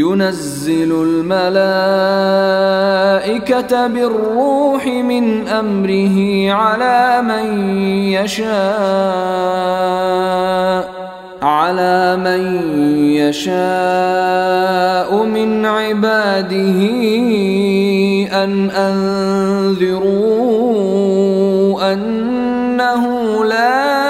ينزل الملائكة بالروح من أمره على من يشاء على من يشاء من عباده أن أنذروا أنه لا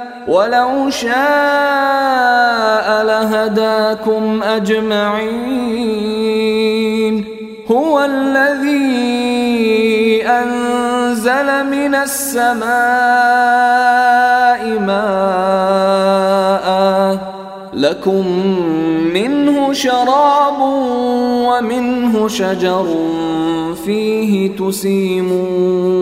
ولو شاء لهداكم أجمعين. هو الذي أنزل من السماء ماء لكم منه شراب ومنه شجر فيه تسيمون.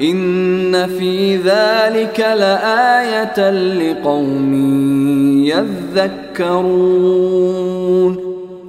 إن في ذلك لآية لقوم يذكرون.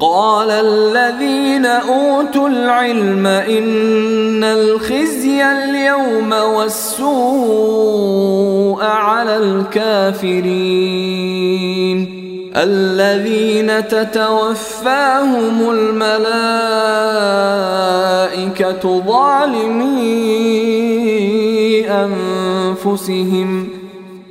قال الذين أوتوا العلم إن الخزي اليوم والسوء على الكافرين. الذين تتوفاهم الملائكة ظالمي أنفسهم.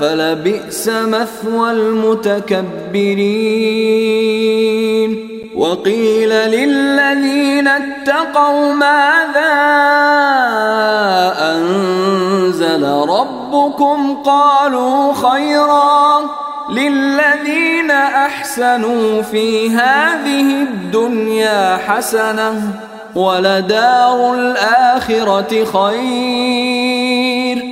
فلبئس مثوى المتكبرين. وقيل للذين اتقوا ماذا أنزل ربكم؟ قالوا خيرا للذين أحسنوا في هذه الدنيا حسنة ولدار الآخرة خير.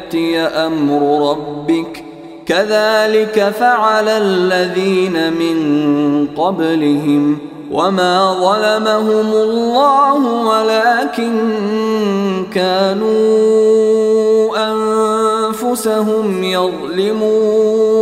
أمر ربك. كذلك فعل الذين من قبلهم وما ظلمهم الله ولكن كانوا أنفسهم يظلمون.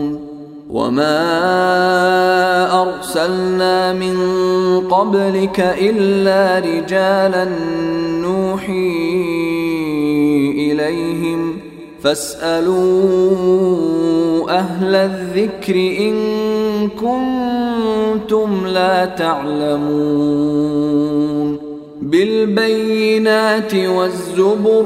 وما ارسلنا من قبلك الا رجالا نوحي اليهم فاسالوا أهل الذكر ان كنتم لا تعلمون بالبينات والزبر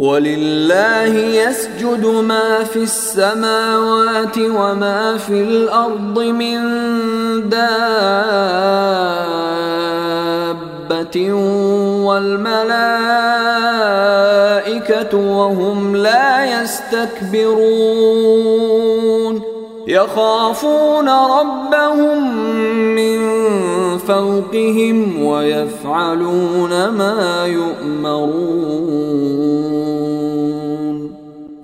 ولله يسجد ما في السماوات وما في الأرض من دابة والملائكة وهم لا يستكبرون. يخافون ربهم من فوقهم ويفعلون ما يؤمرون.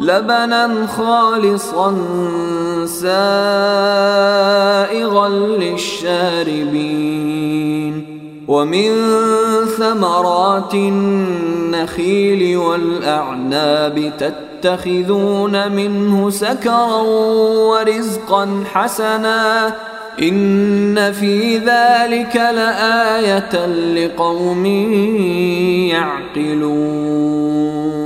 لبنا خالصا سائغا للشاربين ومن ثمرات النخيل والأعناب تتخذون منه سكرا ورزقا حسنا إن في ذلك لآية لقوم يعقلون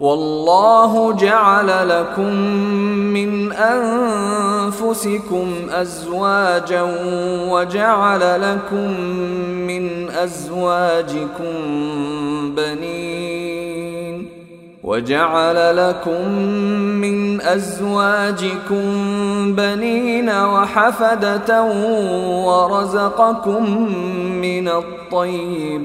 والله جعل لكم من أنفسكم أزواجا وجعل لكم من أزواجكم بنين وجعل لكم من أزواجكم بنين وحفدة ورزقكم من الطيبات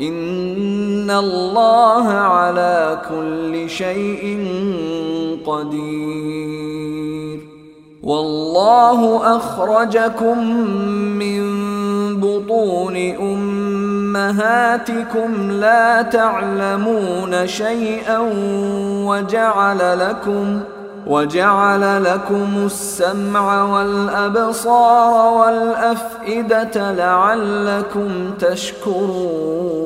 إن الله على كل شيء قدير. والله أخرجكم من بطون أمهاتكم لا تعلمون شيئا وجعل لكم ۖ وجعل لكم السمع والابصار والافئده لعلكم تشكرون.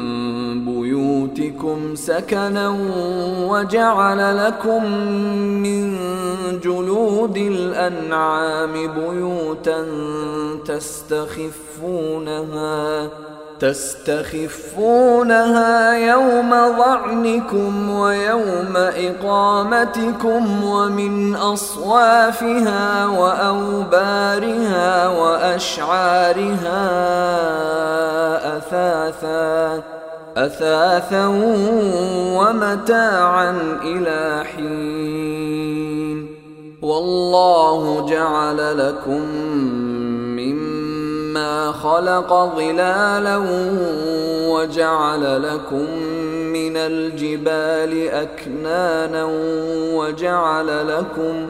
بيوتكم سكنا وجعل لكم من جلود الأنعام بيوتا تستخفونها تستخفونها يوم ظعنكم ويوم إقامتكم ومن أصوافها وأوبارها وأشعارها أثاثا أثاثا ومتاعا إلى حين. والله جعل لكم مما خلق ظلالا وجعل لكم من الجبال أكنانا وجعل لكم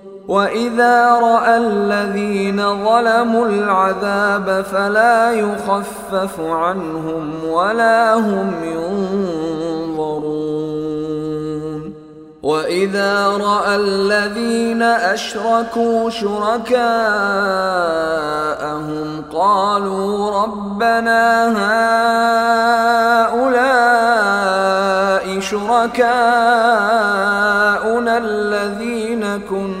وإذا رأى الذين ظلموا العذاب فلا يخفف عنهم ولا هم ينظرون واذا راى الذين اشركوا شركاءهم قالوا ربنا هؤلاء شركاءنا الذين كنا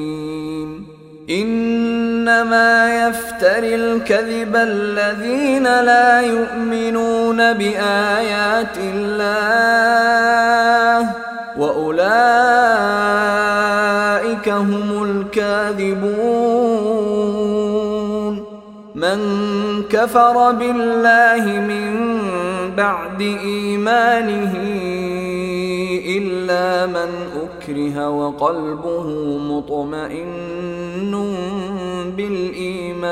إنما يفتري الكذب الذين لا يؤمنون بآيات الله وأولئك هم الكاذبون. من كفر بالله من بعد إيمانه إلا من أكره وقلبه مطمئن بالإيمان.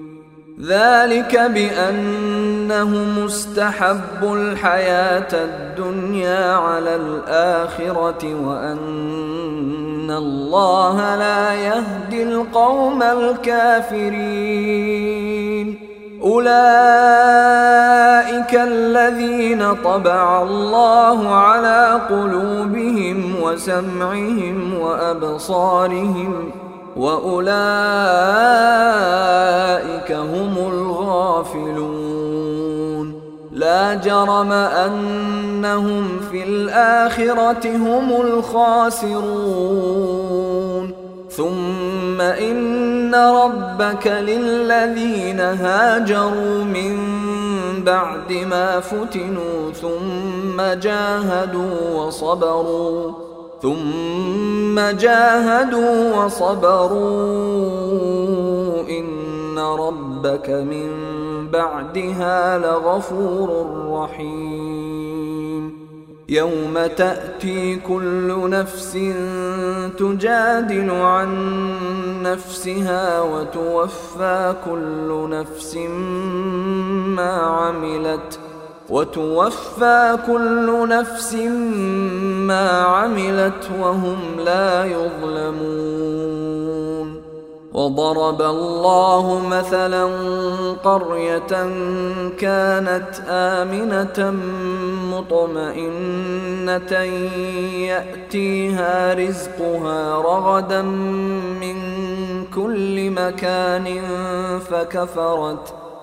ذلك بانهم استحبوا الحياة الدنيا على الآخرة وأن الله لا يهدي القوم الكافرين. أولئك الذين طبع الله على قلوبهم وسمعهم وأبصارهم وأولئك هم الغافلون لا جرم أنهم في الآخرة هم الخاسرون ثم إن ربك للذين هاجروا من بعد ما فتنوا ثم جاهدوا وصبروا ثم جاهدوا وصبروا. إن ربك من بعدها لغفور رحيم. يوم تأتي كل نفس تجادل عن نفسها وتوفى كل نفس ما عملت. وتوفى كل نفس ما عملت وهم لا يظلمون. وضرب الله مثلا قرية كانت آمنة مطمئنة يأتيها رزقها رغدا من كل مكان فكفرت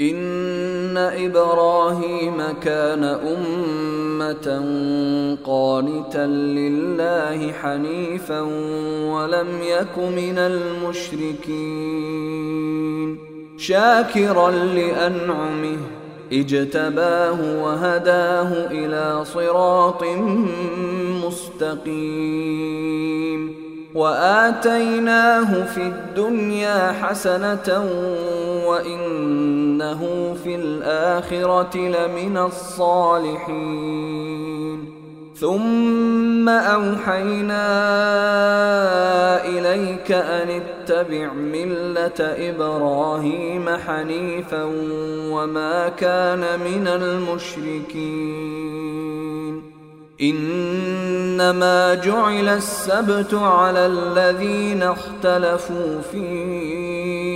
ان إبراهيم كان امه قانتا لله حنيفا ولم يك من المشركين شاكرا لانعمه اجتباه وهداه إلى صراط مستقيم واتيناه في الدنيا حسنه وانه في الآخرة لمن الصالحين. ثم أوحينا إليك أن اتبع ملة إبراهيم حنيفا وما كان من المشركين. إنما جعل السبت على الذين اختلفوا فيه.